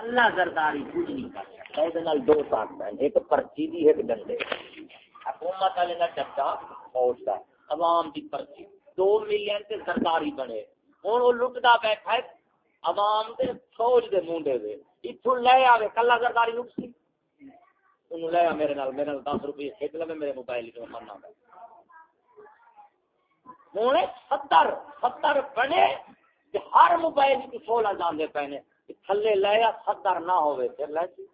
اللہ زرداری کچھ نہیں کر سکتا۔ یہ دو طاقت ہیں ایک پرچی دی، ایک ڈنڈے حکومت والے کا ڈنڈا فوج کا عوام کی پرچی۔ دو ملین سے زرداری بنے۔ ہوں وہ لٹتا بیٹھا ہے، عوام دے فوج دے منڈے دے اتوں لے آئے کلا زرداری لٹ سی۔ انہوں لے آ میرے نال میرے نال دس روپئے کھیت لے میرے موبائل چ مرنا ہوں ستر ستر بنے ہر موبائل کی سولہ جانے پے تھلے لیا ستر نہ ہوئے، پھر لے جی۔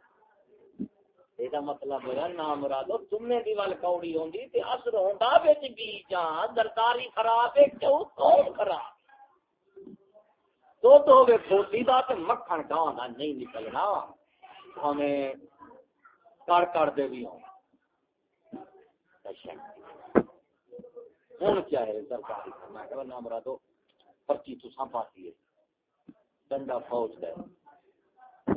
یہ مطلب ہے نا مرادو تمہیں دی وال کوڑی ہوندی تے اثر ہوندا وچ بی جان، درکاری خراب ہے، کیوں؟ کون خراب؟ تو تو ہوے کھوتی دا تے مکھن گاں دا نہیں نکلنا۔ ہمیں کر کر دے بھی ہوں۔ اچھا۔ ہوں کیا ہے سرکاری میں کہ نام مرادو پرچی تو پاتی ہے۔ ڈنڈا فوج کا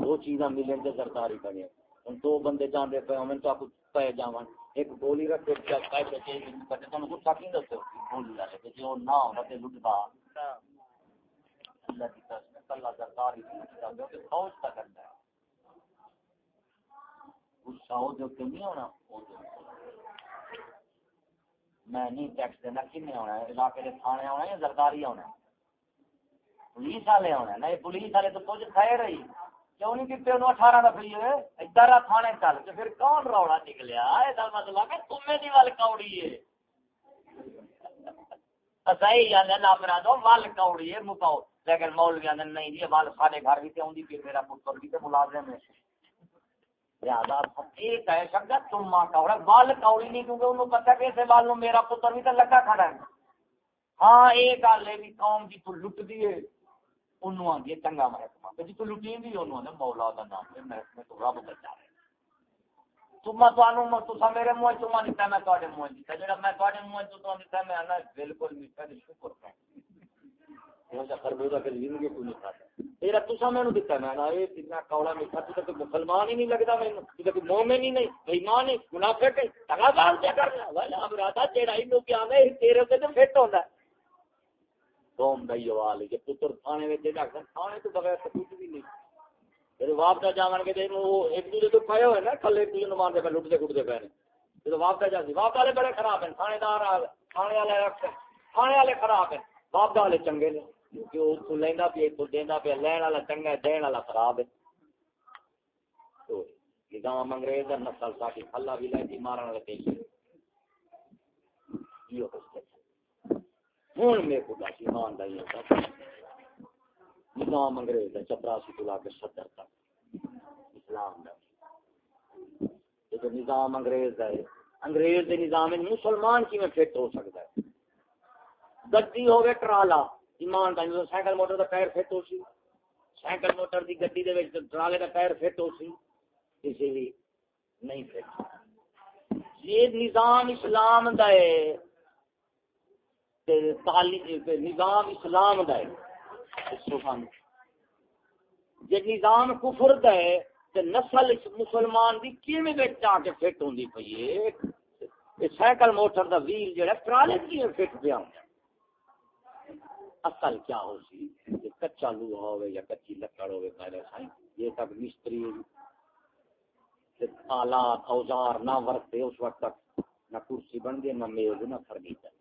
دو چیزاں ملیں تو سرکاری بنے۔ ہوں دو بندے جانے پہ ہمیں تو آپ پہ جاون ایک گولی رکھے پیسے چاہیے تم کچھ ساتھ نہیں دسو۔ گولی والے کہ جو نہ ہونا تو لٹتا اللہ کی قسم اللہ سرکاری فوج کا کرنا ہے۔ غصہ ہو جو کہ نہیں ہونا میں نہیں ٹیکس دینا کن ہونا ہے؟ علاقے کے تھانے آنا یا زرداری آنا پولیس والے آنا نہیں، پولیس والے تو کچھ کھائے رہی کیوں نہیں دیتے انہوں اٹھارہ کا فری ہوئے؟ ادھر تھانے چل۔ کے پھر کون روڑا نکلیا؟ یہ مطلب ہے تمہیں دی ول کوڑی ہے۔ صحیح جانے دو ول کوڑی ہے مکاؤ لیکن نہیں جی ول سارے گھر بھی تے پھر میرا پتر بھی تے ملازم ہے۔ ایک ہے شکا تم ماں کا بال کوڑی نہیں، کیونکہ انہوں پتہ کیسے بال میرا پتر بھی تو لگا کھڑا ہے۔ ہاں ایک گل ہے بھی قوم کی تو لٹ دی انہوں آدھی چنگا محکمہ جی تو لٹی دی انہوں آدھے مولا دا نام ہے محکمہ تو رب بچا رہے تما تو تسا میرے منہ چما نہیں میں تواڈے منہ دیتا جڑا میں تواڈے منہ تو تو نہیں میں انا بالکل میٹھا شکر کرتا یہ جا خربوزہ کے زندگی کو نہیں کھاتا تیرا تسا میں دیتا میں نا یہ اتنا کوڑا میٹھا تو کہ مسلمان ہی نہیں لگتا میں تو کہ مومن ہی نہیں ایمان ہی منافق ہے تگا بال کیا کر رہا ہے تیرا ہی لوگ کیا تیرے سے فٹ ہوتا ہے قوم دا یوال کہ پتر تھانے وچ جا کے تھانے تو بغیر تو کچھ بھی نہیں۔ پھر واپ دا جاون کے دے وہ ایک دوسرے تو پایا ہوئے نا، کھلے ایک دوسرے مارتے پہ لٹتے کٹتے پے نے۔ واپ دا جاندی واپ والے بڑے خراب ہیں تھانے دار تھانے والے تھانے والے خراب ہیں واپ والے چنگے نے۔ کیونکہ جو لینا پہ تو دینا پہ لین والا چنگا دین والا خراب ہے۔ تو نظام انگریز نسل ساٹھی کھلا بھی لے مارن والے پیش ہوں میرے کو دس ایمانداری نظام انگریز ہے، چپراسی کو لا کے صدر تک۔ اسلام کا نظام انگریز ہے، انگریز کے نظام مسلمان کی میں فٹ ہو سکتا ہے۔ گڈی ہوگی ٹرالا ایمان کا سائیکل موٹر کا ٹائر فٹ ہو سی۔ سائیکل موٹر کی گڈی دے وچ ٹرالے کا ٹائر فٹ ہو سی۔ کسی بھی نہیں فٹ۔ یہ نظام اسلام دا ہے۔ نظام اسلام دا ہے۔ جی نظام کفر دا ہے تے نسل مسلمان دی کیویں وچ آ کے فٹ ہوندی پئی ہے؟ سائیکل موٹر دا ویل جڑا ٹرالے کی فٹ پیا اصل کیا ہو سی؟ کہ کچا لوہا ہوئے یا کچی لکڑ ہوئے پہلے سائیں۔ یہ تک مستری آلات، اوزار نہ ورتے، اس وقت تک نہ کرسی بن گئے، نہ میز، نہ فرنیچر۔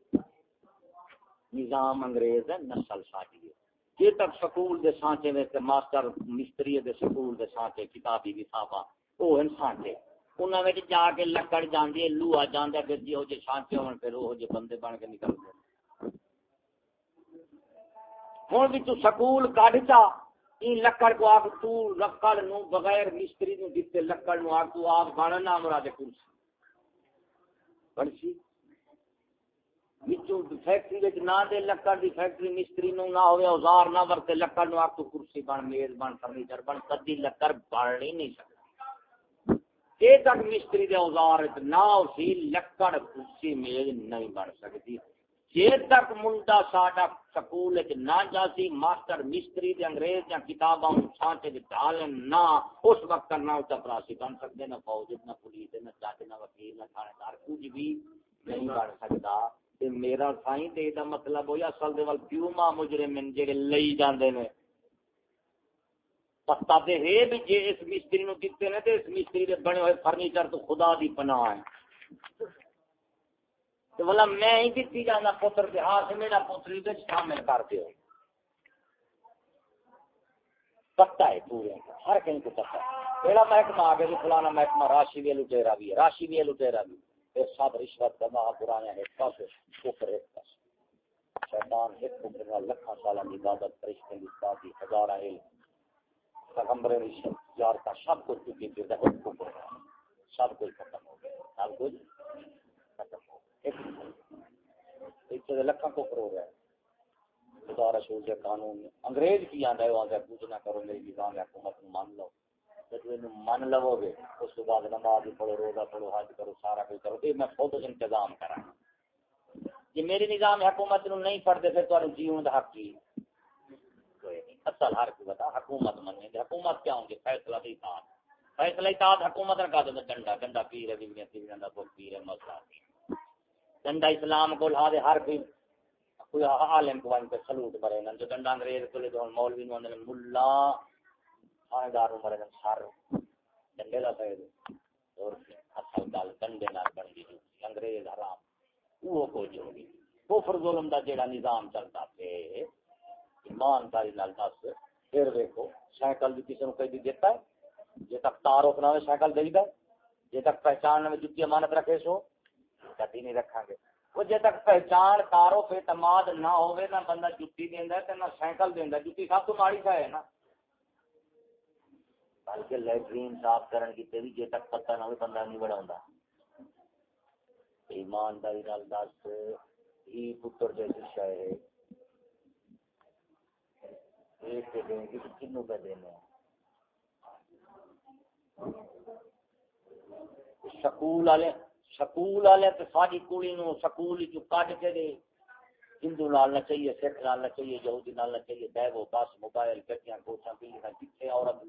نظام انگریز ہے، نسل ساٹی ہے۔ یہ تک سکول دے سانچے میں سے ماسٹر، مستری دے سکول دے سانچے، کتابی بھی صافا وہ ہیں سانچے انہوں نے جا کے لکڑ جاندی ہے، لوہا جاندہ پھر جی ہو جے سانچے ہون، پھر وہ جے بندے بن کے نکل گئے ہوں بھی تو سکول کھا این لکڑ کو آگ تو لکڑ نو بغیر مستری نو دیتے لکڑ نو آگ تو آگ بانا نہ مرا دے کرسی پڑھسی فیکٹری وچ نہ دے، لکڑ دی فیکٹری مستری نو نہ اوزار نہ ورتے، لکڑ نو تو کرسی بن، میز بن، فرنیچر بن، کدی لکڑ نہیں تک مستری دے اوزار نہ اسی لکڑ، کرسی، میز نہیں بن سکتی۔ جے تک منڈا ساڈا سکول نہ جاسی، ماسٹر مستری دے انگریز یا کتاباں چھانتے دے ڈالن نہ، اس وقت نہ چپراسی بن سکتے نہ فوج، نہ پولیس، نہ جج نہ وکیل، نہ تھانے دار، کچھ بھی نہیں بن سکتا۔ تے میرا سائیں تے دا مطلب ہویا اصل دے ول کیوں ما مجرم جڑے لئی جاندے نے۔ پتا دے ہے بھی جے اس مستری نو دیتے نے تے اس مستری دے بنے ہوئے فرنیچر تو خدا دی پناہ ہے۔ تو بولا میں ہی دیتی جانا پتر دے ہاتھ میرا پتری دے شامل کر دیو۔ پتا ہے پورے ہر کہیں کو پتا ہے۔ پہلا محکمہ آگے فلانا محکمہ راشی بھی لٹیرا بھی ہے، راشی بھی لٹیرا بھی ہے۔ پھر سب رشوت دما پرانے ایک پاس کفر ایک پاس شیطان ایک عمر لکھاں سالہ کی عبادت فرشتے کی ساتھی ہزارہ علم۔ پیغمبر یار کا سب کچھ چکی پھر ایک کفر سب کچھ ختم ہو گیا۔ سب کچھ ختم ہو گیا۔ ایک سے لکھاں کفر ہو گیا۔ خدا رسول کے قانون انگریز کی آندا ہے وہاں سے پوچھنا کرو میری نظام حکومت مان لو۔ جب من لو گے اس کے بعد نماز پڑھو، روزہ پڑھو، حج کرو، سارا کچھ کرو یہ میں خود انتظام کرا جی میری نظام حکومت نو نہیں پڑھتے، پھر تمہیں جیون کا حق کی؟ اصل ہر کو بتا، حکومت مننے حکومت کیا ہوں گے فیصلہ کی اطاعت۔ فیصلہ اطاعت حکومت کا دے، ڈنڈا ڈنڈا پیر ہے، بیویاں تیویاں دا بک پیر ہے مسئلہ ڈنڈا اسلام کو لا دے، ہر کوئی کوئی عالم کو ان پہ سلوٹ مرے نا جو ڈنڈا انگریز کو لے دو مولوی نو اندر ملا تھانے دار مرے نا سر ڈنڈے دا پے اور اصل گل ڈنڈے نال بن گئی انگریز، حرام وہ کو جو گی کفر ظلم دا جیڑا نظام چلتا پے ایمانداری نال دس، پھر دیکھو سائیکل بھی کسی کو کہیں دیتا ہے۔ جی تک تار روکنا ہو سائیکل دے ہے۔ جی تک پہچان میں جتی امانت رکھے سو، کدی نہیں رکھا گے۔ وہ جی تک پہچان تارو پہ اعتماد نہ ہوئے، نہ بندہ جتی دینا ہے نہ سائیکل دینا جتی سب تو ماڑی کا ہے نا۔ بلکہ لیٹرین صاف کرن کی بھی جی تک پتہ نہ ہوئے بندہ نہیں بڑا ہوں ایمانداری نال دس، ہی پتر جیسی شے ہے۔ ایک کے دیں گے تو کنوں پہ دینے سکول والے سکول والے تو ساری کڑی نو سکول چ کٹ کے دے۔ ہندو نال نہ چاہیے، سکھ نال نہ چاہیے، یہودی نال نہ چاہیے دیو بس، موبائل، گڈیاں کوچاں پیلیاں جتھے عورت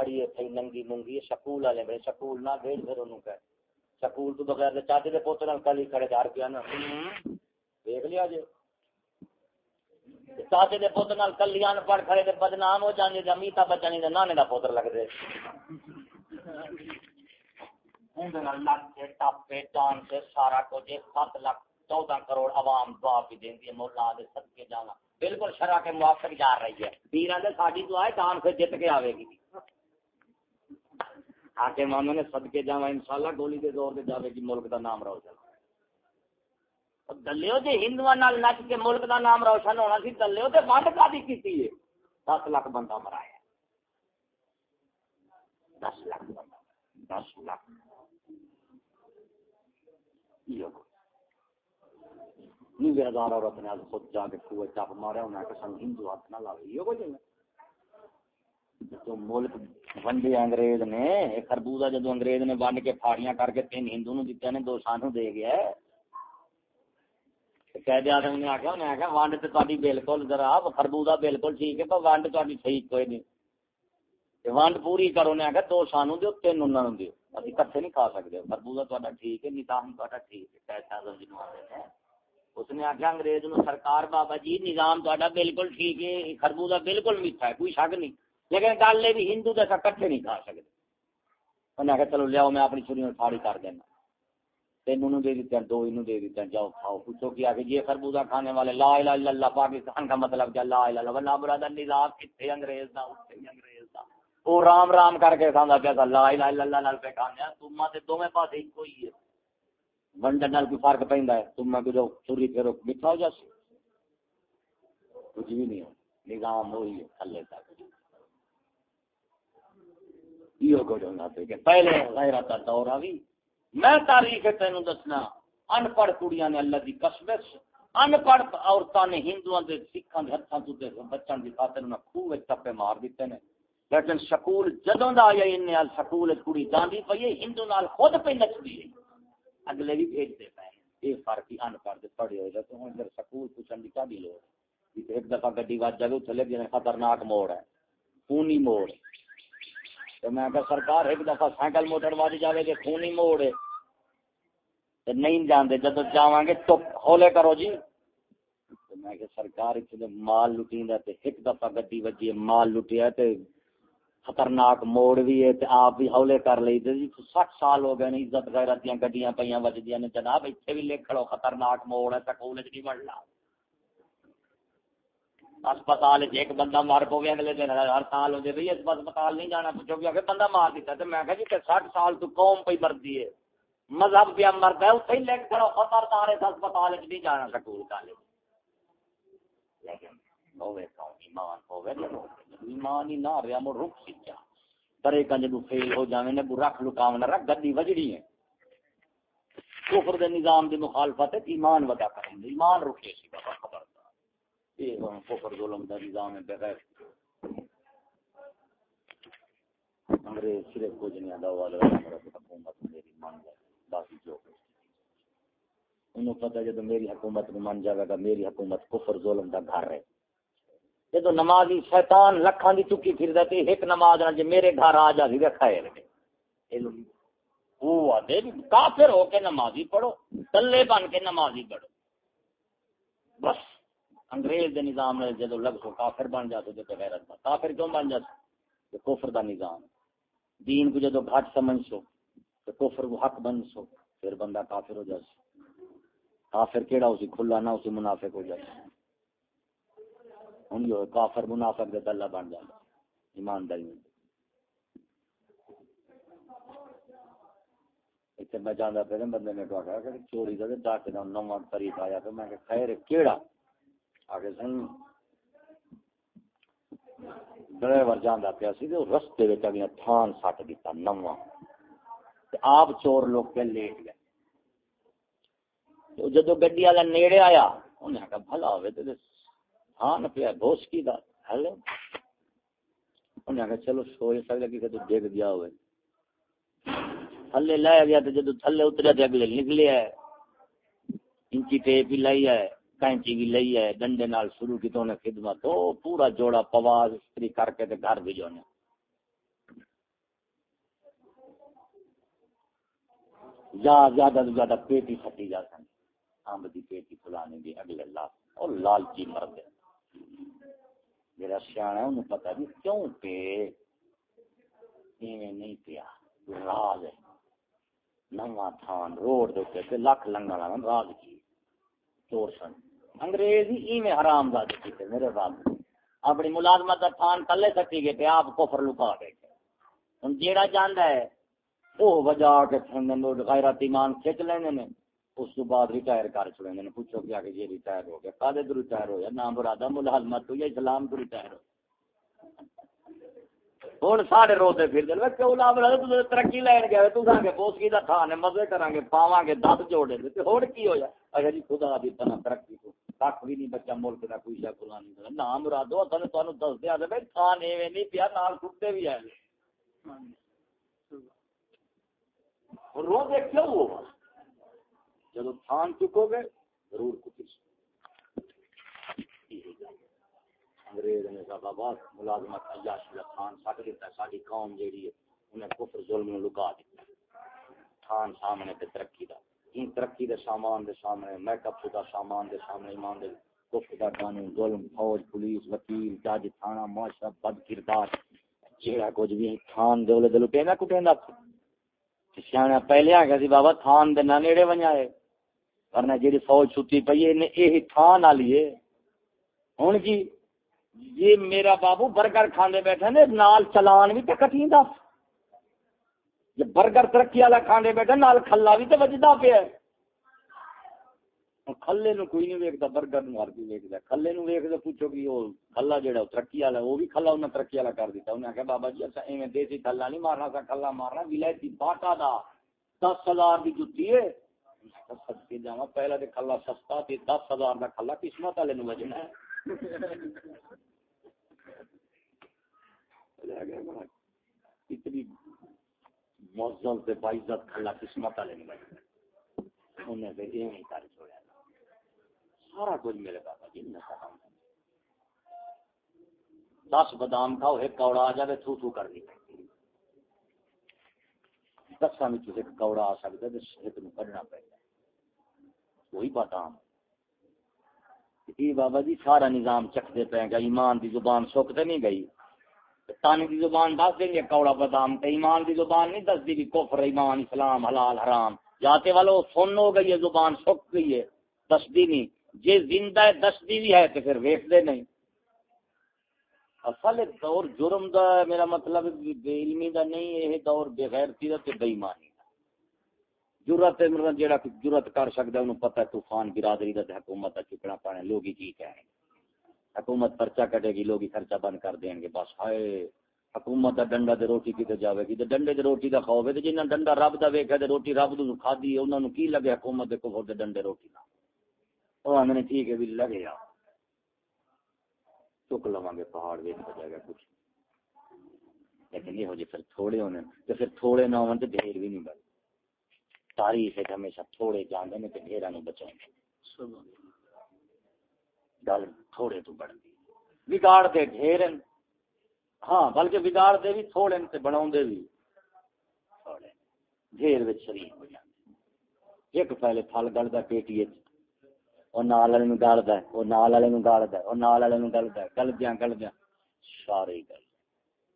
کھڑی ہے تھئی ننگی مونگی سکول والے بھائی سکول نہ بھیج پھر انہوں کہ سکول تو بغیر چاچے دے پوتے نال کل ہی کھڑے دار پیا نا۔ دیکھ لیا جی۔ چاچے دے پوت نال کلیاں پڑھ کھڑے تے بدنام ہو جاندے تے امیتا بچانی دے نانے دا پوتر لگ دے سارا کچھ سات لاکھ چودہ کروڑ عوام دعا بھی دیں گے مولا دے صدقے جانا۔ بالکل شرع کے موافق جا رہی ہے۔ پیران دے ساڈی دعا ہے دان سے جت کے آوے گی۔ آکے مانو نے صدقے جاوا انشاءاللہ گولی دے دور دے جاوے گی، ملک دا نام روشن دلیو جی ہندو نچ کے ملک دا نام روشن ہونا سی، دلیو تے ونڈ کا بھی کی دس لاکھ بندہ مرایا دس لاکھ بندہ، دس لاکھ۔ ہزار عورت نے خود جا کے خوہ چپ مارا انہیں کہ سن ہندو ہاتھ نہ لاوے۔ یہ کچھ تو ملک ونڈے انگریز نے خربوزہ جدو انگریز نے ونڈ کے پھاڑیاں کر کے تین ہندو نو دیتے نے دو سانو دے گیا ہے قید آدم نے آخیا انہیں آخیا ونڈ تو تاری بالکل ذرا خربوزہ بالکل ٹھیک ہے پر ونڈ تاری صحیح کوئی نہیں ونڈ پوری کرو نے آخیا دو سانو دو تین انہوں نے دو ابھی کٹھے نہیں کھا سکتے خربوزہ تا ٹھیک ہے نظام تا ٹھیک ہے قید آدم جنوب آتے ہیں اس نے آخیا انگریز نو سرکار بابا جی نظام تا بالکل ٹھیک ہے خربوزہ بالکل میٹھا ہے کوئی شک نہیں لیکن گل بھی ہندو تو کٹھے نہیں کھا سکتے۔ انہیں آخیا چلو لیاؤ، میں اپنی چھری ساڑی کر دینا۔ تین دے دیتے ہیں، دو انہوں دے دیتے ہیں، جاؤ کھاؤ۔ پوچھو کیا کہ یہ خربوزہ کھانے والے لا الہ الا اللہ پاکستان کا مطلب کیا؟ لا الہ الا اللہ۔ برادر نظام کتنے انگریز دا اٹھے انگریز دا۔ وہ رام رام کر کے کھانا پیا تھا لا الہ الا اللہ نال پہ کھانے تما تے دوویں پاسے ایک ہی ہے۔ ونڈن نال کوئی فرق پیندا ہے؟ تما کو جو چوری پھرو میٹھا ہو جاسی؟ کچھ بھی نہیں ہو۔ نظام وہی ہے، تھلے تک۔ یہ کو جو نہ پہلے غیرت دا دور آوی میں تاریخ تین دسنا ان پڑھ کڑیاں نے اللہ کی قسم ان پڑھ عورتوں نے ہندو سکھان کے ہاتھوں تو بچن کی خاطر انہیں خوہ ٹپے مار دیتے ہیں لیکن سکول جدوں کا آیا ان سکول کڑی جاندی پی ہندو نال خود پہ نچتی رہی۔ اگلے بھی بھیجتے پے یہ فرق ہی ان پڑھ پڑھے ہوئے تو ہوں سکول پوچھنے کی کیا لوڑ ایک دفعہ گڈی وج جائے چلے گئے، خطرناک موڑ ہے، خونی موڑ تو میں کہ سرکار ایک دفعہ سائیکل موٹر واج جائے گی خونی موڑ ہے نہیں جانے جب جا گے تو کھولے کرو جی۔ میں کہ سرکار اتنے مال لٹی ایک دفعہ گڈی وجی مال لٹیا تے خطرناک موڑ بھی ہے آپ بھی ہولے کر لی جی سٹ سال ہو گئے عزت غیرت دیا گڈیاں پہ وجدیا نے۔ جناب اتنے بھی لکھ لو، خطرناک موڑ ہے، سکول نہیں بڑھنا۔ اسپتال ایک بندہ مر پو اگلے دن ہر سال ہوتے بھائی اسپتال نہیں جانا پوچھو کہ اگر بندہ مار دیتا تو میں جی سٹ سال تو قوم پہ مرضی ہے مذہب پہ مرد ہے اتنے ہی لکھ کرو خطرناک اسپتال نہیں جانا سکول کالج لیکن ایمان ہوئے ایمان ہی نہ رہا مو رک سچا ترے کنج نو فیل ہو جاویں نے رکھ لکاو نہ رکھ گدی وجڑی ہے کفر دے نظام دی مخالفت ایمان ودا کریں ایمان رکے سی بابا خبر خبردار اے کفر ظلم دا نظام ہے، بغیر انگریز صرف کچھ نہیں آدھا والا حکومت میری مان جائے، باقی جو انہوں پتہ جب میری حکومت من جائے گا، میری حکومت کفر ظلم دا گھر ہے۔ جب نمازی شیطان لکھان دی چکی پھر دیتے ایک نماز نہ جی میرے گھر آ جا سی رکھائے وہ آدھے کافر ہو کے نمازی پڑھو، تلے بن کے نمازی پڑھو۔ بس۔ انگریز دے نظام نے جدو لگ سو کافر بن جاتے تو غیرت با کافر کیوں بن جاتے کفر دا نظام۔ دین کو جدو گھٹ سمجھ سو، تو کفر کو حق بن سو، پھر بندہ کافر ہو جائے کافر کیڑا اسی کھلا نہ، اسی منافق ہو جائے ہوں جو کافر منافق دے دلہ بن جائے ایمانداری۔ میں اتنے میں جانا پہ بندے نے کہا کہ چوری کا ڈاک کا نواں طریقہ آیا تو میں کہ خیر، کیڑا؟ آگے سن ڈرائیور جانا پیا سی رستے اگیا تھان سٹ دیتا نواں آپ چور لوگ کے لیٹ گئے۔ جدو گڈی والا نیڑے آیا انہیں کہا بھلا ہوئے تو ہاں پیا بوسکی دا؟ ہل انہیں کہا چلو سو سکتا کہ تو دیکھ دیا ہوئے تھلے لایا گیا تو جدو تھلے اتریا تو اگلے نکلے ہے انچی ٹیپ بھی لائی ہے کینچی بھی لئی ہے، ڈنڈے نال شروع کی تو انہیں خدمت تو پورا جوڑا پواز استری کر کے تے گھر بھی جو نے یا زیادہ سے زیادہ پیٹی پھٹی جا سکتی۔ ہاں امب کی پیٹی کھلانے دی اگلے لال اور لالچی مرد ہے۔ میرا سیاح انہوں پتا بھی کیوں پہ نہیں پیا، راز ہے۔ نواں تھان، روڈ دے لکھ لنگا راز کی چور سن۔ انگریز ہی میں حرام داد کی میرے رب اپنی ملازمت کا تھان کلے سٹی گئے پہ آپ کفر لکا گئے ہوں جیڑا جانا ہے، وہ وجہ کے غیرت ایمان کھچ لینے نے۔ اس تو بعد ریٹائر کر چلے نے۔ پوچھو کیا کہ یہ ریٹائر ہو گیا؟ کالے تو ریٹائر ہو گیا نام برادہ ملازمت تو یا اسلام تو ریٹائر ہو؟ ہوں سارے روتے پھر دل کیوں نام برادہ؟ ترقی لین گیا تو سان کے بوسکی کا تھان ہے، مزے کریں گے پاواں گے دس جوڑے تے ہوں کی ہویا؟ اچھا جی خدا دی طرح ترقی کو کھ بھی نہیں بچہ ملک کا کوئی شا کلا نہیں نام مرادو اصل تمہیں دس دیا دے تھان ایویں نہیں پیا، نال کتے بھی آئے رو دے کیوں ہوا جب تھان چکو گے، ضرور کچھ انگریز نے کہا، بابا ملازمت عیاشی کا تھان سٹ دیتا ہے ساری قوم جیڑی ہے، انہیں کفر ظلم لکا دیتا تھان سامنے تے ترقی دا۔ ان ترقی دے سامان دے سامنے، میک اپ دا سامان دے سامنے، ایمان دے کفر دا قانون، ظلم، فوج، پولیس، وکیل، جج، تھانہ معاشرہ بد کردار۔ جیڑا کچھ بھی تھان دے دے لٹینا کٹیندا۔ سیاح پہلے آ گیا سی، بابا تھان دے نہ نیڑے ونجا ہے۔ ورنہ جی فوج چھٹی پی ہے یہ تھان والی ہے۔ ہوں جی یہ میرا بابو برگر کھانے بیٹھے نے، نال چلان بھی تو کٹی دس جی برگر ترقی والا کھانے بیٹھے، نال کھلا بھی تو بجتا پیا کھلے نو کوئی نہیں ویکتا برگر نو ہر کوئی ویکتا کھلے نو ویک پوچھو کہ وہ کھلا جہاں ترقی والا وہ بھی کھلا انہیں ترقی والا کر دیتا انہیں آخیا بابا جی اچھا ایویں دیسی کھلا نہیں مارنا سا کھلا مارنا۔ ولائتی باٹا دا دس ہزار کی جتی ہے۔ جا پہلا تو کلا سستا تھی دس ہزار کا کلا قسمت والے وجنا اتنی موزل سے باعزت کلا قسمت والے انہیں پھر یہ نہیں کر چھوڑا سارا کچھ میرے بابا جی دس بادام کھاؤ، ایک کوڑا آ جائے تھو تھو کر دی دساں ایک کوڑا آ سکتا ہے ایک نو کڈنا پے وہی بادام۔ یہ بابا جی سارا نظام چکھتے پہ گا ایمان دی زبان سکتے نہیں گئی۔ تانی کی زبان دس دیں گے کوڑا بادام تے ایمان کی زبان نہیں دس دی بھی کفر، ایمان، اسلام، حلال، حرام۔ جاتے والو سن ہو گئی ہے، زبان سک گئی ہے، دس دی نہیں۔ جی زندہ ہے، دس دی بھی ہے تو پھر ویک دے نہیں۔ اصل دور جرم دا میرا مطلب بے علمی دا نہیں، یہ دور بے غیرتی دا تے بے ایمانی جرت مرن جرت کر سکدا ہے، انہوں پتہ ہے طوفان، برادری دا حکومت دا چکنا پانے لوگ ہی کی کہیں حکومت پرچہ کٹے گی، لوگ خرچہ بند کر دیں گے، بس ہائے، حکومت دا ڈنڈا تے روٹی کتے جاوے گی؟ تے ڈنڈے تے روٹی دا خوف ہے، تے جنہاں ڈنڈا رب دا ویکھے تے روٹی رب تو کھادی ہے، انہاں نو کی لگے حکومت دے کفر دے ڈنڈے روٹی نہ او ہم نے ٹھیک ہے بھی لگے یا چک لواں گے پہاڑ ویکھ جائے گا کچھ۔ لیکن یہ ہو جی پھر تھوڑے ہونے، تے پھر تھوڑے نہ ہون تے ڈھیر بھی نہیں بن تاریخ ہے ہمیشہ تھوڑے جاندے نے تے ڈھیراں نو بچائیں گے۔ گل تھوڑے تو بڑھ گئی۔ بگاڑ دے ڈھیر ہاں بلکہ بگاڑ دے بھی تھوڑے تے بناؤ دے بھی تھوڑے ڈھیر وچ شریک ہو جاندے ایک پہلے پھل گلدا پیٹی وچ۔ او نال والے نو گالدا ہے، او نال والے نو گالدا ہے، او نال والے نو گلدا ہے۔ گلدیاں گلدیاں۔ سارے گل۔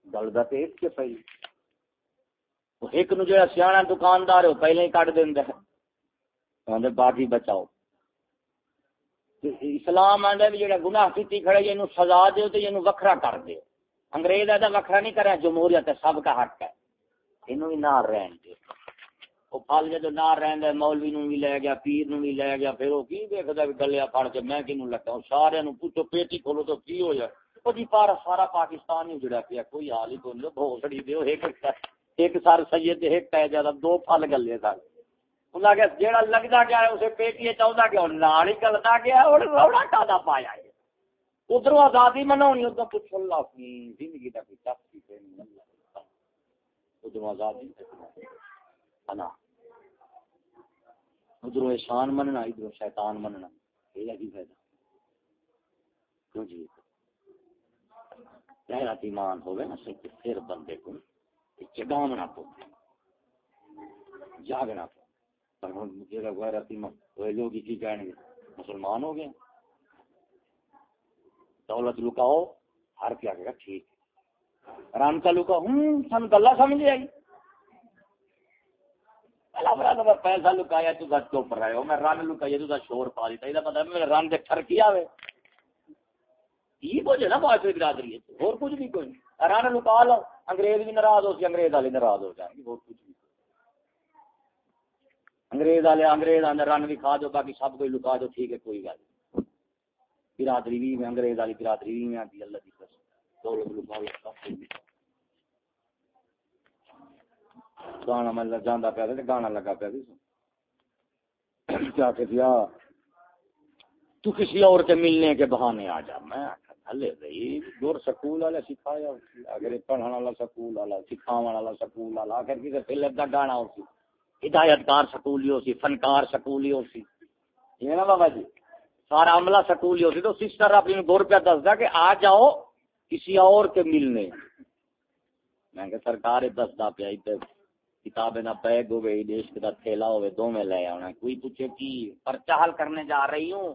گلدا تے ایک کے پہلی ایک نو جڑا سیاںا دکاندار ہے پہلے ہی کٹ دیندا ہے۔ کہندے باقی بچاؤ۔ اسلام آندا بھی جڑا گناہ کیتی کھڑے یہ سزا دیو تے یہ وکھرا کر دیو۔ انگریز ایسا وکھرا نہیں کرے جمہوریت سب کا حق ہے۔ یہ بھی نہ رہن دے وہ پھل جدو نہ رہن دے مولوی نو بھی لے گیا، پیر نو بھی لے گیا، پھر وہ کی دیکھتا بھی گلیا پڑ کے میں کنوں لگا سارے نو پوچھو، پیٹی کھولو تو کی ہو جائے؟ وہ جی پارا سارا پاکستان ہی جڑا پیا، کوئی حال ہی کوئی بھوسڑی دیو، ایک ایک سار سید، ایک پہ جاتا دو پھل گلے سارے انہیں کہ جیڑا لگتا گیا ہے اسے پیٹی چاہتا کہ نال ہی گلتا گیا اور روڑا کا پایا ہے ادھر آزادی مناونی ادھر پوچھ اللہ اپنی زندگی کا کوئی تفصیل ادھر آزادی انا ادھر احسان مننا ادھر شیطان مننا یہ ہے فائدہ کیوں جی غیرت ایمان ہوئے نا سچ پھر بندے کو جگامنا پو جاگنا پو لوگ کی کہیں گے مسلمان ہو گئے دولت لکاؤ، ہر کیا کہ ٹھیک۔ رن کا لکا ہوں سن گلا سمجھ آئی۔ پیسہ لکایا، تو چپ رہے ہو۔ میں رن لکائی، تو شور پا دیتا۔ یہ پتا میرے رن دے ٹھرکی آئے یہ بوجھے نا باعث برادری ہے۔ اور کچھ بھی کوئی رن لکا لو، انگریز بھی ناراض ہو سی انگریز والے ناراض ہو جائیں گے۔ اور کچھ انگریز والے انگریز آدھے رن بھی کھا دو باقی سب کوئی لکا دو ٹھیک ہے، کوئی گل برادری بھی میں، انگریز والی برادری بھی میں آتی اللہ کی دو لوگ لکا گانا میں جانا پیا تھا گانا لگا پیا کیا کہ دیا، تو کسی اور کے ملنے کے بہانے آ جا۔ میں ہلے بھائی، دور سکول والے سکھایا۔ اگر پڑھنے والا سکول والا سکھاو والا سکول والا، آخر کسی فلم کا گانا ہو سی ہدایتکار سکولی ہو سی، فنکار سکولی ہو سی۔ یہ نا بابا جی سارا عملہ سکولی ہو سی۔ تو سسٹر اپنی دو روپیہ دستا کہ آ جاؤ کسی اور کے ملنے۔ میں کہ سرکار دستا پیا کتاب نہ بیگ ہو گئی دیش کا تھیلا ہوئے دو میں لے آنا۔ کوئی پوچھے کی پرچہ حل کرنے جا رہی ہوں؟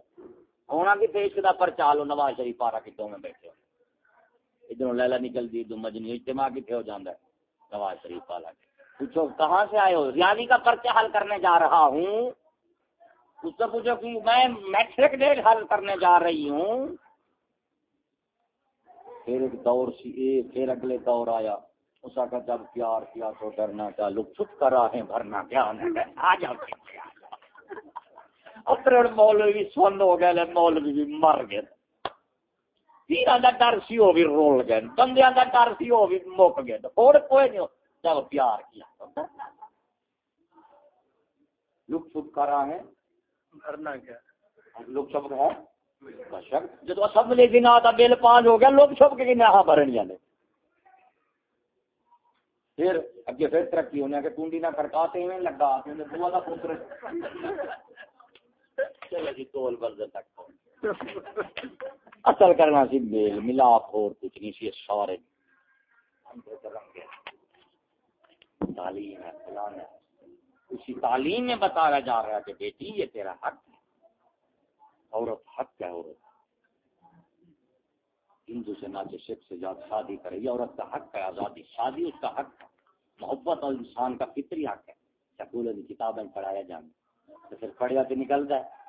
ہونا کہ دیش کا پرچہ حل نواز شریف پارا کے دو میں بیٹھے ہو۔ ادھر لیلا نکل دی ادھر مجنی، اجتماع کتنے ہو جانا ہے؟ نواز شریف پالا کے۔ پوچھو، کہاں سے آئے ہو؟ ریاضی کا پرچہ حل کرنے جا رہا ہوں۔ اس سے پوچھو کہ میں میٹرک ڈیٹ حل کرنے جا رہی ہوں۔ پھر ایک دور سی، اے، پھر اگلے دور آیا۔ اس کا جب پیار کیا تو ڈرنا کیا لک چھپ کر راہیں بھرنا کیا آ جاؤ جی، اتر مولوی سن ہو گئے مولوی بھی مر گئے۔ تیرا دا ڈر سی وہ بھی رول گئے۔ بندیاں دا ڈر سی وہ بھی مک گئے۔ اور کوئی نہیں جب پیار کیا۔ لک چھپ کر رہا ہے کرنا کیا؟ لک چھپ ہے۔ جب اسمبلی دن آتا بل پانچ ہو گیا لوگ چھپ کے نہا بھرن جانے۔ پھر اگے پھر ترقی ہونے کے کنڈی نہ کھڑکاتے ہیں لگا دعا کا پتر۔ چلو جی تول بلد تک اصل کرنا سی میل ملاپ اور کچھ نہیں سی سارے۔ تعلیم ہے، فلان ہے۔ اسی تعلیم میں بتایا جا رہا ہے کہ بیٹی، یہ تیرا حق ہے۔ عورت حق ہے، عورت۔ ہندو سے نہ شک سے زیادہ شادی کرے، یہ عورت کا حق ہے، آزادی۔ شادی اس کا حق ہے۔ محبت اور انسان کا فطری حق ہے۔ سکول کی کتابیں پڑھایا جانا تو پھر پڑھیا تو نکلتا ہے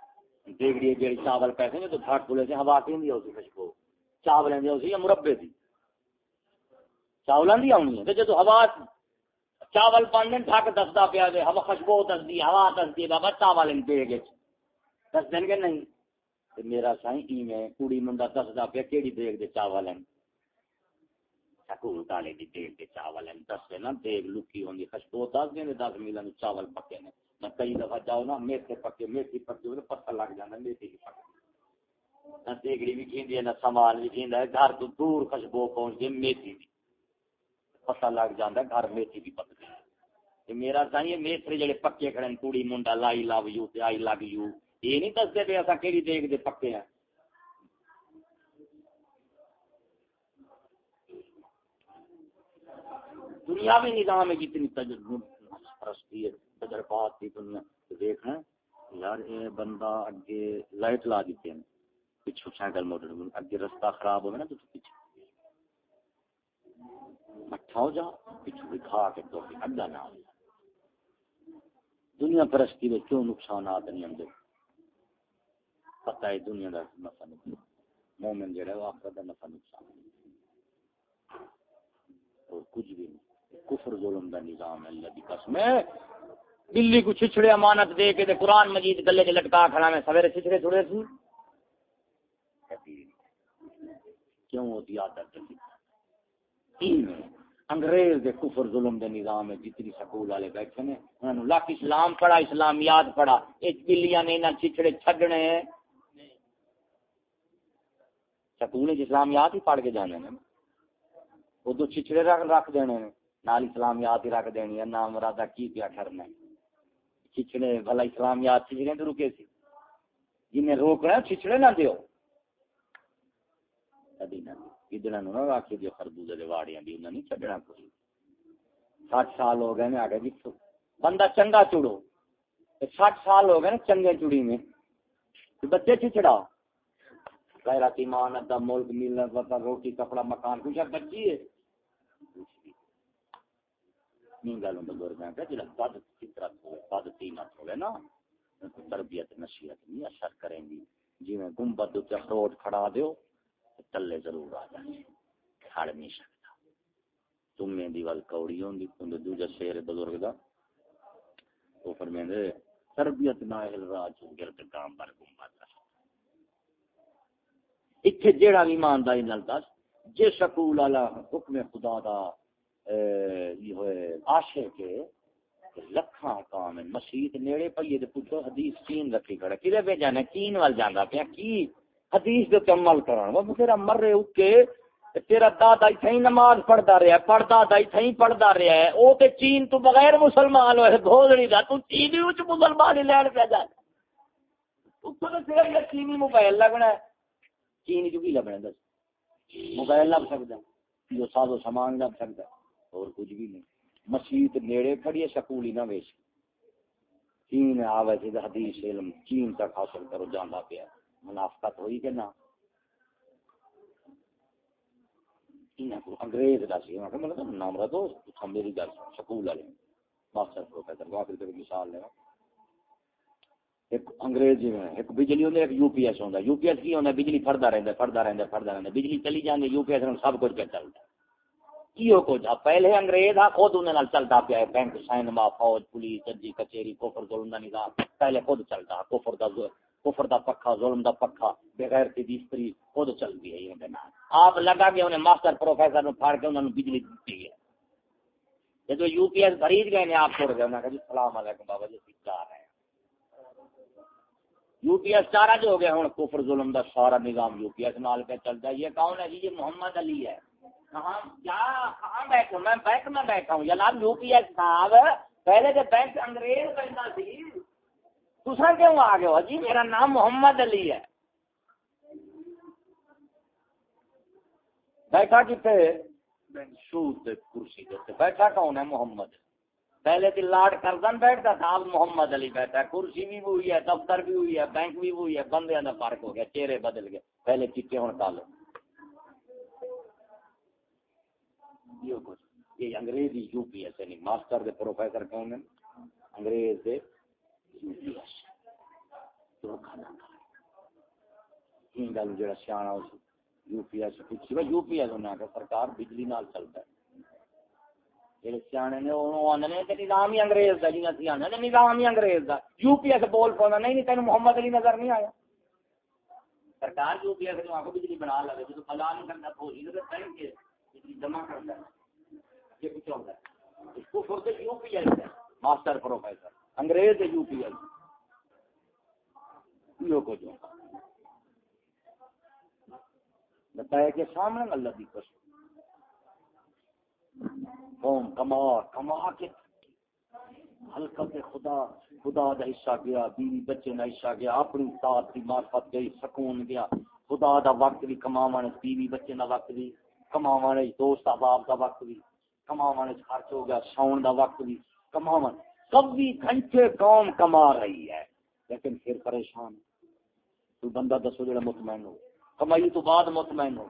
دیکھ لیے جی چاول پیسے تو تھرڈ کھولے سے ہوا کی نہیں ہوتی خوشبو؟ چاول اسی یا مربے کی چاول دی آنی ہے۔ جب ہوا چاول پانچ تھک دستا پیا ہوا خوشبو دس دی ہوا دس دی بابا چاول دے گے دس دن کے نہیں؟ میرا سائیں ای میں کڑی منڈا دسدا پیا، کیڑی دیگ دے چاول ہیں؟ سکول تالے دی دیگ دے چاول دس نا دیگ لکی ہوندی خشبو دس چاول پکے نے میں کئی دفعہ جاؤ نا میتھے پکے میتھی پکے ہوئے لگ جانا میتھی کی پکے۔ نہ دیگڑی بھی کھیندی ہے، نہ سامان بھی کھیندا ہے، گھر تو دور پہنچ گئی میتھی دی۔ پتہ لگ جاندا گھر میتھی بھی پکے میرا سائیں میتھے جڑے پکے کھڑے کڑی منڈا لائی لو یو تے آئی لگ یو۔ یہ نہیں دستے پہ ایسا کہ دیکھ دے پکے ہیں۔ دنیا میں نظام ہے جتنی پرستی ہے، تجربات کی دنیا۔ دیکھ یار یہ بندہ اگے لائٹ لا دیتے ہیں پچھو سائیکل موٹر، اگے رستہ خراب ہوگا نا تو پیچھے۔ مٹھا ہو جا، پچھو بھی کھا کے تو اگا نہ ہو جا۔ دنیا پرستی میں کیوں نقصانات نہیں اندر پتہ ہے دنیا کا نفع نقصان۔ مومن جڑا وہ آخرت کا نفع نقصان۔ اور کچھ بھی نہیں۔ کفر ظلم دا نظام ہے، اللہ کی قسم ہے۔ بلی کو چھچڑے امانت دے کے دے قرآن مجید گلے کے لٹکا کھڑا میں سویرے چھچڑے چھڑے سی کیوں ہوتی عادت انگریز دے کفر ظلم دے نظام ہے، جتنی سکول والے بیٹھے نے انہوں نے لاکھ اسلام پڑھا، اسلام یاد پڑھا۔ ایک بلیاں نے انہاں چھچڑے چھڈنے۔ ہیں سکول وچ اسلامیات ہی پڑھ کے جانے نے۔ وہ دو چھچڑے رکھ رکھ دینے نے۔ نال اسلامیات ہی رکھ دینی ہے، نام مرادہ کی پیا کرنا ہے؟ چھچڑے، بھلا اسلامیات چھچڑے تو رکے سی۔ جنہیں روک رہے چھچڑے نہ دیو۔ نہ خربوزے دے واڑیاں دی انہاں نہیں چھڈنا کوئی ساٹھ سال ہو گئے نے جی بندہ چنگا چڑو ساٹھ سال ہو گئے نا چنگے چڑی میں بچے غیرت ایمان ادا ملک روٹی کپڑا مکان کچھ بچی ہے نہیں بزرگ ہیں کہ بد فطرت ہو بد نا تربیت نصیحت نہیں اثر کریں گی جی میں گنبد اتنے اخروٹ کھڑا دیو تلے ضرور آ جائیں کھڑ نہیں سکتا۔ تمہیں دی ول کوڑی ہوندی تم دوجا شیر بزرگ دا۔ تو فرمیندے تربیت ناہل راج گرد کام بر گنبد اتنے جیڑا بھی ایمانداری نال دس، جے سکول والا حکم خدا دا یہ ہوئے آشے کے لکھاں کام ہے مسیت نیڑے پئیے تے پوچھو حدیث چین رکھی کھڑا کدے پہ جانا چین وال جاندا پیا، کی؟ حدیث دے عمل کرن وہ تیرا مر رہے اٹھ تیرا دادا ایتھے نماز پڑھدا رہیا پڑھدا دا ایتھے پڑھدا رہیا ہے۔ او تے چین تو بغیر مسلمان ہوئے، گھوڑی دا، تو چین وچ مسلمان ہی لین پہ جا۔ تو تے تیرا چینی موبائل لگنا ہے۔ چین جو بھی لبنا دس۔ موبائل لب سکتا جو سازو سامان لب سکتا اور کچھ بھی نہیں۔ مسیت نیڑے کھڑی ہے، سکول ہی نہ ویچ چین آوے تھے حدیث علم چین تک حاصل کرو جانا پیا۔ منافقت ہوئی کہ نہ؟ انگریز کا سی مطلب نام رہا تو میری گل سکول والے۔ ماسٹر پروفیسر واقعی مثال لے ایک انگریزی جی میں، ایک بجلی ہوندی، ایک یو پی ایس ہوندا۔ یو پی ایس کی ہوندا بجلی پھڑدا رہندا پھڑدا رہندا پھڑدا رہندا۔ بجلی چلی جاندی یو پی ایس نال سب کچھ چلدا کیو کچھ؟ پہلے انگریز ہا خود انہاں نال چلدا پیا بینک سائنما فوج پولیس ججی کچہری کوفر ظلم دا نظام۔ پہلے خود چلدا کوفر دا کفر دا پکھا، ظلم دا پکھا، بغیر تے دیستری خود چل دی ہے اون نال آپ لگا کے انہیں ماسٹر پروفیسر نو پھاڑ کے انہاں نو بجلی دتی ہے۔ جدو یو پی ایس خرید گئے نے آپ چھوڑ گئے انہاں کہ السلام جی، علیکم بابا جی سکار ہے یو پی ایس چارا جو ہو گیا ہوں کفر، ظلم دا سارا نظام یو پی ایس نال پہ چلتا ہے یہ کون ہے جی؟ یہ محمد علی ہے۔ کہاں؟ کیا؟ کہاں بیٹھا میں بینک میں بیٹھا ہوں۔ جناب یو پی ایس صاحب، پہلے تو بینک انگریز بنتا سی دوسرا کیوں آ گیا جی میرا نام محمد علی ہے۔ بیٹھا کتنے؟ کرسی بیٹھا کون ہے محمد؟ پہلے دن لاڈ کردن بیٹھتا تھا اب محمد علی بیٹھا کرسی بھی ہوئی ہے دفتر بھی ہوئی ہے بینک بھی ہوئی ہے بندے کا فرق ہو گیا چہرے بدل گئے۔ پہلے چیٹے ہوں کالے یہ کچھ یہ انگریزی یو پی ایس یعنی ماسٹر دے پروفیسر کون ہیں؟ انگریز دے۔ تو کھانا کھا گل جڑا سیاح یو پی ایس پوچھی یو پی ایس انہیں سرکار بجلی نال چلتا ہے جڑے سیانے نے وہ آنے نے نظام ہی انگریز دا جی اسی آنے نظام ہی انگریز دا یو پی ایس بول پاؤں نہیں نہیں تینوں محمد علی نظر نہیں آیا سرکار یو پی ایس کو بجلی بنا لگے تو فلا نہیں کرنا تو ہی تو بجلی جمع کرتا ہے یہ کچھ ہوتا ہے۔ اس کو فرد یو پی ایس ہے، ماسٹر پروفیسر۔ انگریز یو پی ایس یہ کچھ بتایا کہ سامنے اللہ کی قسم۔ قوم کما کما کے۔ ہلکا کے خدا خدا دا حصہ گیا، بیوی بچے دا حصہ گیا، اپنی ساتھ کی معرفت گئی، سکون گیا۔ خدا دا وقت بھی کماوانے، بیوی بچے دا وقت بھی کماوانے، دوست احباب دا وقت بھی کماوانے، خرچ ہو گیا، ساؤن دا وقت بھی کماوانے۔ چوبی گھنٹے قوم کما رہی ہے، لیکن پھر پریشان تو بندہ دسو جڑا مطمئن ہو۔ کمائی تو بعد مطمئن ہو۔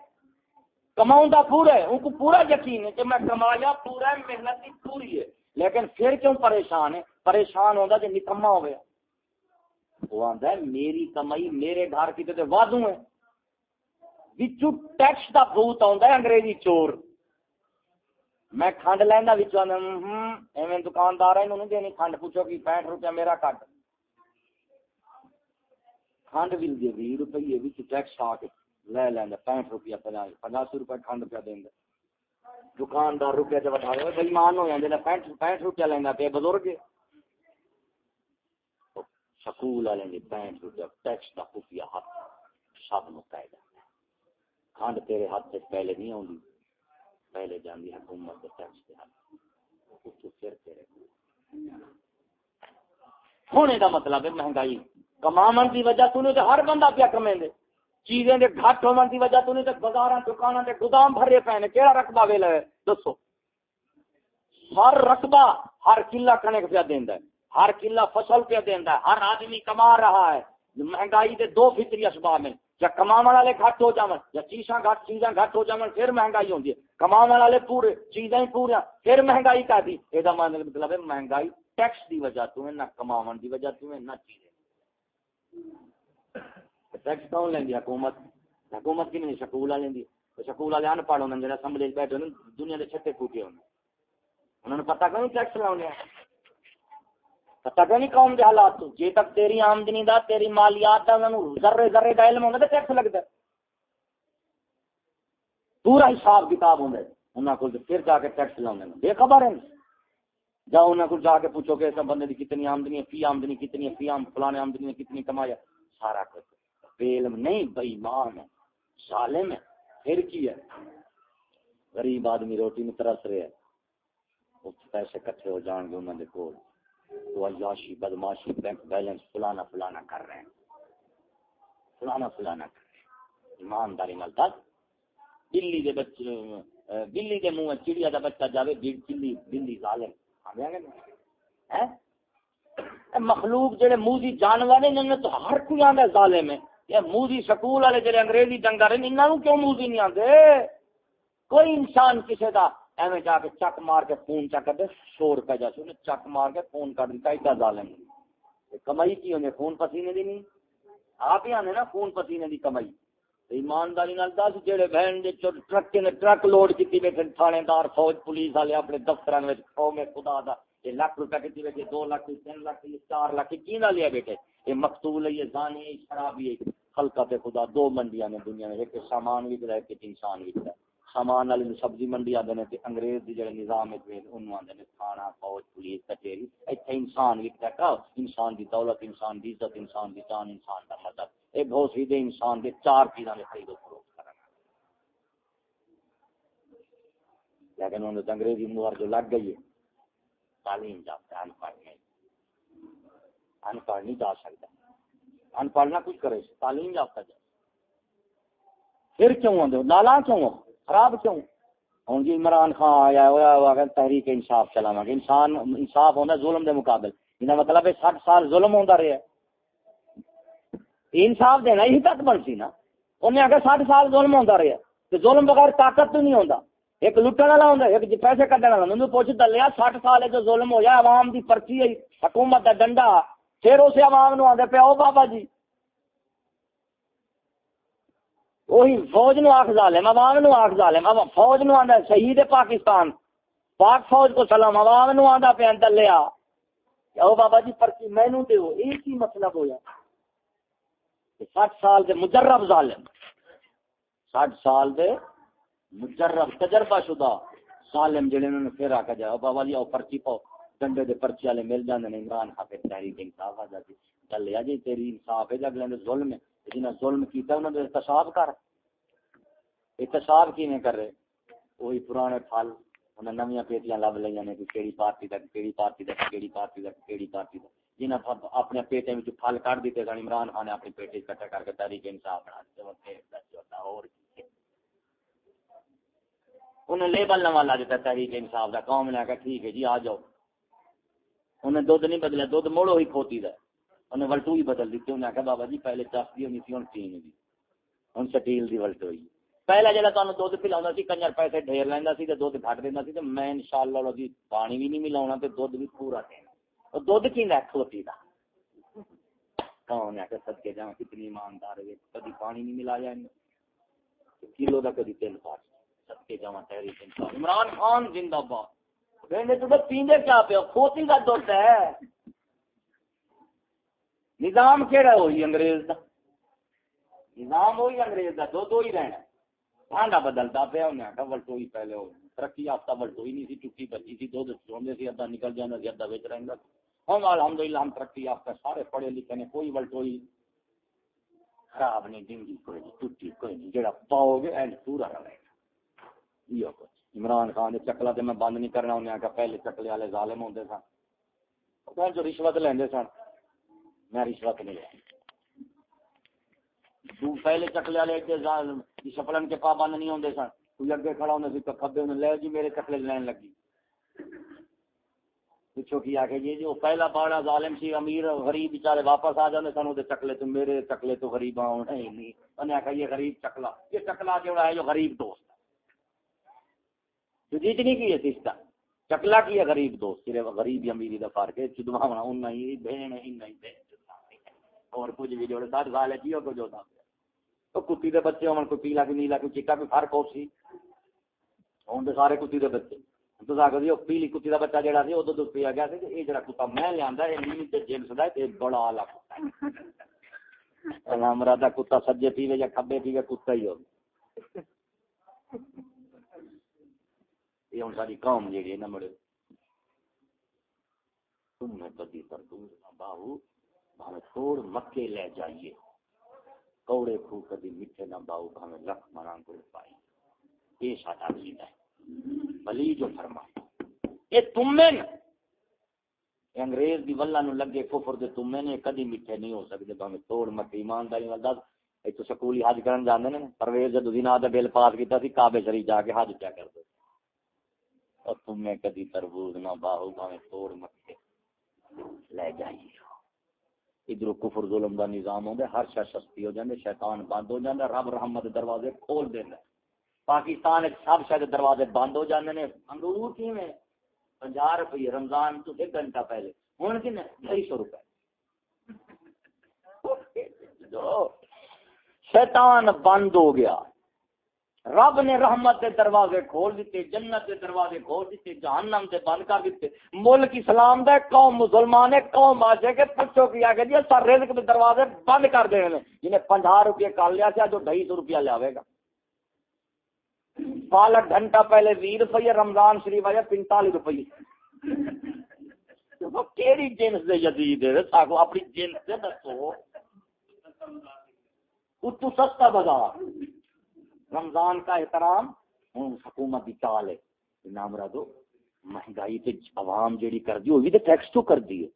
کماؤں پورا ہے، ان کو پورا یقین ہے کہ میں کمایا، پورا ہے، محنت کی پوری ہے۔ لیکن پھر کیوں پریشان ہے؟ پریشان ہوتا جی نکما ہو گیا وہ آتا ہے، میری کمائی میرے گھر کی تو وادو ہے۔ بچو ٹیکس کا بوت آتا ہے، انگریزی چور۔ میں کھنڈ لینا ایویں دکاندار ہے انہوں دینی، کھنڈ پوچھو کہ پینٹ روپیہ میرا کٹ۔ کھنڈ بھی دے بھی روپیے ٹیکس آ کے لے لینا پینٹ روپیہ پچاس روپئے کھنڈ پہ دیں دکاندار روپیہ جب بٹھا دے بھائی مان ہو جاتے پینٹ پینٹ روپیہ لینا پہ بزرگ۔ سکول والے نے پینٹ روپیہ، ٹیکس کا خفیہ ہاتھ سب نو پی جاتا کھنڈ تیرے ہاتھ سے پہلے نہیں آؤں پہلے جاندی حکومت کے ٹیکس کے ہاتھ پھر تیرے ہونے کا مطلب ہے مہنگائی۔ کمامن کی وجہ تو ہر بندہ پیا کمیں دے چیزیں دے گھٹ ہونے کی وجہ تو نہیں تو بازار دکان کے گودام بھرے پے نے کہڑا رقبہ ویلا ہے؟ دسو۔ ہر رقبہ ہر کلا کنک پہ دینا ہے۔ ہر کلا فصل پہ دینا ہے۔ ہر آدمی کما رہا ہے۔ مہنگائی دے دو فطری اسباب ہیں یا کما والے گھٹ ہو جاون، یا چیزاں گھٹ چیزاں گھٹ ہو جاون، پھر مہنگائی ہوتی ہے۔ کما والے پورے، چیزیں پورے پھر مہنگائی کا دی یہ مطلب ہے مہنگائی ٹیکس دی وجہ تو ہے، نہ کماون دی وجہ تو ہے، نہ چیزیں۔ ٹیکس کون لینی حکومت۔ حکومت کی نہیں سکول والے سکول والے ان پڑھ ہونے اسمبلی بیٹھے ہونے دنیا کے چھٹے پھوٹے ہونے انہوں نے پتا کیوں ٹیکس لاؤنے پتا کیوں نہیں قوم کے حالات تو؟ جی تک تیری آمدنی دا، تیری مالیات دا انہوں ذرے ذرے کا علم ہونا تو ٹیکس لگتا ہے۔ پورا حساب کتاب ہونا انہوں کو پھر جا کے ٹیکس لاؤنے بے خبر ہے جاؤ انہوں کو جا کے پوچھو کہ ایسا بندے کی کتنی آمدنی ہے، فی آمدنی کتنی ہے، فی آم فلانے آمدنی ہے کتنی کمایا سارا کچھ۔ بے علم نہیں بےمان ہے۔ ظالم ہے۔ پھر کی ہے؟ غریب آدمی روٹی میں ترس رہے ہیں۔ پیسے کٹھے ہو جان گے انہوں نے کول۔ تو عیاشی بدماشی بینک بیلنس فلانا فلانا کر رہے ہیں۔ فلانا فلانا کر رہے ہیں۔ ایمانداری نال دس۔ بلی دے بچے بلی دے منہ چڑیا دا بچہ جاوے بلی بلی ظالم۔ ہاں مخلوق جڑے موزی جانور ہیں، انہاں تو ہر کوئی آندا ظالم ہے۔ یہ موزی سکول والے جڑے انگریزی ڈنگر ہیں، انہاں کیوں موزی نہیں آندے؟ کوئی انسان کسے دا ایویں جا کے چک مار کے فون چک دے، سو روپے جا سو چک مار کے فون کر دیتا ایڈا ظالم کمائی کی ہونے خون پسینے دی نہیں۔ آپ ہی آنے نا، خون پسینے دی کمائی۔ ایمانداری نال دس جڑے بہن دے ٹرک نے ٹرک لوڈ کیتی بیٹھے تھانے دار فوج، پولیس والے اپنے دفتراں وچ، قوم خدا دا، یہ لاکھ روپے کیتی بیٹھے دو لاکھ، تین لاکھ چار لاکھ کی لیا بیٹھے یہ مقتول ہے، یہ زانی ہے شرابی ہے، خلقہ تے خدا، دو منڈیاں نے دنیا میں، ایک سامان بھی ہے ایک انسان بھی ہے سامان والی سبزی منڈی آدھے نے انگریز دی جڑے نظام ہے انہوں آدھے نے، تھانہ، فوج، پولیس، کچہری، ایتھے انسان وکتا ہے انسان دی دولت، انسان دی عزت، انسان دی جان، انسان دا مدد۔ اے بہت سیدھے انسان دے چار چیزاں دے خرید و فروخت کرنا۔ لیکن انہوں نے انگریزی مہر جو لگ گئی ہے، تعلیم جاتا ہے ان پڑھ نہیں۔ ان پڑھ نہیں جا سکتا۔ ان پڑھنا کچھ کرے، تعلیم جاتا جائے۔ پھر کیوں آدھے لالا کیوں خراب کیوں؟ ہوں جی عمران خان آیا ہوا تحریک انصاف چلاوا گا انسان انصاف ہوتا ظلم دے مقابل۔ یہ مطلب ہے سٹ سال ظلم ہوتا رہا ہے انصاف دینا ہی تک بن نا۔ انہیں آگے سٹ سال ظلم ہوتا رہا تو ظلم بغیر طاقت تو نہیں ہوتا ایک لٹن والا ہوں ایک جی پیسے کٹن والا مجھے پوچھ دلیا سٹ سال جو ظلم ہوا عوام دی پرچی ہے، حکومت کا ڈنڈا۔ پھر اسے عوام نو آدھے پیا بابا جی۔ وہی فوج نو آخ ظالم، عوام نو آخ ظالم۔ فوج نو آدھا شہید پاکستان۔ پاک فوج کو سلام، عوام نو آدھا پیا دلیا او بابا جی پرچی مینو دو ایک ہی مطلب ہو ہوا سٹ سال دے مجرب ظالم۔ سٹ سال دے مجرب تجربہ شدہ ظالم جڑے انہوں نے پھر آکا جائے بابا جی او پرچی پاؤ۔ ڈنڈے دے پرچی والے مل جاندے نے، عمران حافظ تحریک انصاف آ جاتی چل لیا جی تیری انصاف ہے جگ لیندے ظلم ہے۔ جنہیں ظلم کیتا انہوں نے احتساب کر۔ احتساب کی کر رہے؟ وہی پرانے پھل۔ انہیں نمیاں پیٹیاں لب لیا نے، کہ کیڑی پارٹی تک، کیڑی پارٹی تک، کیڑی پارٹی تک، کیڑی پارٹی تک۔ جنہیں اپنے پیٹے میں پھل کٹ دیتے سن، عمران خان نے اپنی پیٹے کٹا کر کے تحریک انصاف بنا دیتے اور انہیں لیبل نوا لا دیتا تحریک انصاف کا قوم نے کہا ٹھیک ہے جی آ جاؤ۔ انہیں دھد نہیں بدلا دھد موڑو ہی کھوتی دا۔ انہیں ولٹو ہی بدل دیتی انہیں کہا بابا جی پہلے چس دی ہونی سی ہوں تین دی۔ ہوں سٹیل دی ولٹ ہوئی پہلا جا تمہیں دھد پلا سی، کنجر پیسے ڈھیر لینا سی دھد گھٹ دینا سی میں ان شاء اللہ جی پانی بھی نہیں ملا تو دھد بھی پورا دینا دھد کی کھوتی کا کون ہے کہ سد کے کتنی ایماندار ہے کدی پانی نہیں ملایا کلو کا کدی تیل پاس۔ عمران خان زندہ باد۔ پیندے کیا پہ کھوتی کا دودھ ہے۔ نظام کہڑا ہوئی انگریز دا؟ نظام ہوئی انگریز دا دو دو ہی رہنا۔ بھانڈا بدلتا پیا، انہیں آخر ولٹوئی پہلے ہو۔ ترقی یافتہ ولٹوئی نہیں سی، چکی بچی سی دو دو سوندے سی، ادھا نکل جانا سی، ادھا بچ رہے ہم الحمدللہ ہم ترقی یافتہ سارے پڑھے لکھے نے، کوئی ولٹوئی خراب نہیں ڈنگی کوئی نہیں، ٹوٹی کوئی نہیں، جڑا پاؤ گے اینڈ پورا رہے گا یہ کچھ عمران خان چکلا تو میں بند نہیں کرنا، انہیں آخر پہلے چکلے والے ظالم ہوتے سن۔ پھر جو رشوت لیندے سن۔ میں رشوت نہیں لیا پہلے چکلے والے سپلن کے پابند نہیں ہوتے سن۔ کوئی اگے کھڑا ہوتا سی کبے انہیں لے جی میرے چکلے لین لگی۔ پوچھو کی آ جی جو پہلا باڑا ظالم سی، امیر غریب بچارے واپس آ جاتے سن وہ چکلے تو میرے چکلے تو غریب آنا ہی نہیں۔ انہیں آخر یہ غریب چکلا۔ یہ چکلا جو ہے جو غریب دوست ہے۔ جو جیتنی کی ہے سستا چکلا کی ہے غریب دوست۔ صرف غریب امیری دا فرق ہے۔ چدوا ہونا ان نہیں، بہن ہی نہیں اور کچھ بھی جوڑے ساتھ سال ہے جیو کو جو تھا تو کتی دے بچے ہوں کوئی پیلا کوئی نیلا کوئی چکا، کوئی فرق ہو سی۔ ہوں سارے کتی دے بچے۔ تو پیلی جی، کتی بچہ جہاں سی وہ دودھ پیا گیا یہ جڑا کتا میں لیا جنس کا بڑا آلہ کتا کتا سجے پیوے یا کبے پیوے، کتا ہی ہو۔ یہ ساری قوم نہ مڑے۔ تم پر تم باہو، بھاوے مکے لے جائیے۔ کوڑے کھو کدی میٹھے نہ باہو، بھاوے لکھ مران کو پائی۔ یہ ساڈا عقیدہ ہے۔ بلی جو فرما یہ تم میں انگریز دی ولہ نو لگے کفر دے تم میں نے، کدی میٹھے نہیں ہو سکتے بھاوے توڑ مکے ایمانداری نال دس۔ ایک تو سکولی حج کرن جاندے نے، پرویز جدو دینا دا بل پاس کیتا سی، کعبے شریف جا کے حج کیا کردے اور تمہیں کدی تربوز نہ باہو باہیں توڑ مکے۔ لے جائیے ادھر کفر ظلم دا نظام ہوندے ہر شے سستی ہو جاندے، شیطان بند ہو جاندا رب رحمت دروازے کھول دیندا پاکستان وچ سب شے دروازے بند ہو جاندے نے۔ انگور کیویں 50 روپے رمضان تو ایک گھنٹہ پہلے۔ ہن کنے 250 روپے۔ شیطان بند ہو گیا۔ رب نے رحمت دے دروازے کھول دیتے، جنت دے دروازے کھول دیتے، جہنم دے بند کر دیتے۔ ملک اسلام دے قوم مسلمان قوم آجے کے پوچھو کیا کہ جی سر رزق دے دروازے بند کر دے جنہیں پنجہ روپیہ کر لیا سیا جو ڈھائی سو روپیہ لے گا۔ پالک گھنٹہ پہلے بھی روپیے رمضان شریف آیا، پینتالیس روپیے کیڑی جنس دے جدید اپنی جنس دے دسو۔ اتو سستا بازار۔ رمضان کا احترام ہوں، حکومت کی چال ہے۔ نام دو مہنگائی تے عوام جیڑی کر دی وہ بھی تے ٹیکس تو کر دی ہے۔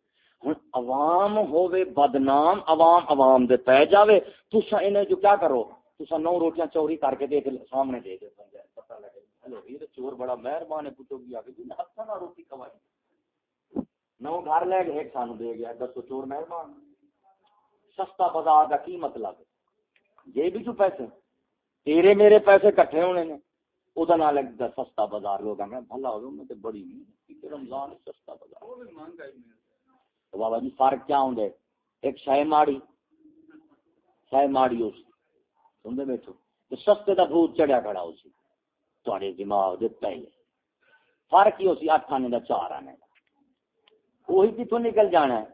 ہوں، عوام ہوے بدنام، عوام عوام دے پہ جاوے۔ تسا انہیں جو کیا کرو؟ تسا نو روٹیاں چوری کر کے دے کے سامنے دے دے پتہ لگے۔ ہلو یہ چور بڑا مہربان ہے پوچھو گیا کہ جی ہاتھ نہ روٹی کھوائی نو گھر لے گئے ایک سانو دے گیا دسو چور مہربان۔ سستا بازار کا کی مطلب؟ یہ بھی جو پیسے۔ تیرے میرے پیسے کٹھے ہونے نے۔ سستا بازار لوگ بھلا ہو میں بڑی نہیں۔ رمضان سستا بازار؟ تو بابا جی فرق کیا ہوں ایک شہ ماڑی شہ ماڑی ہو سن بیٹھو۔ تو سستے کا بھوت چڑھیا کھڑا ہو جی۔ سی تھوڑے دماغ دے پہلے۔ فرق ہی ہو سی اٹھ آنے کا چار آنے کا وہی کتوں نکل جانا ہے۔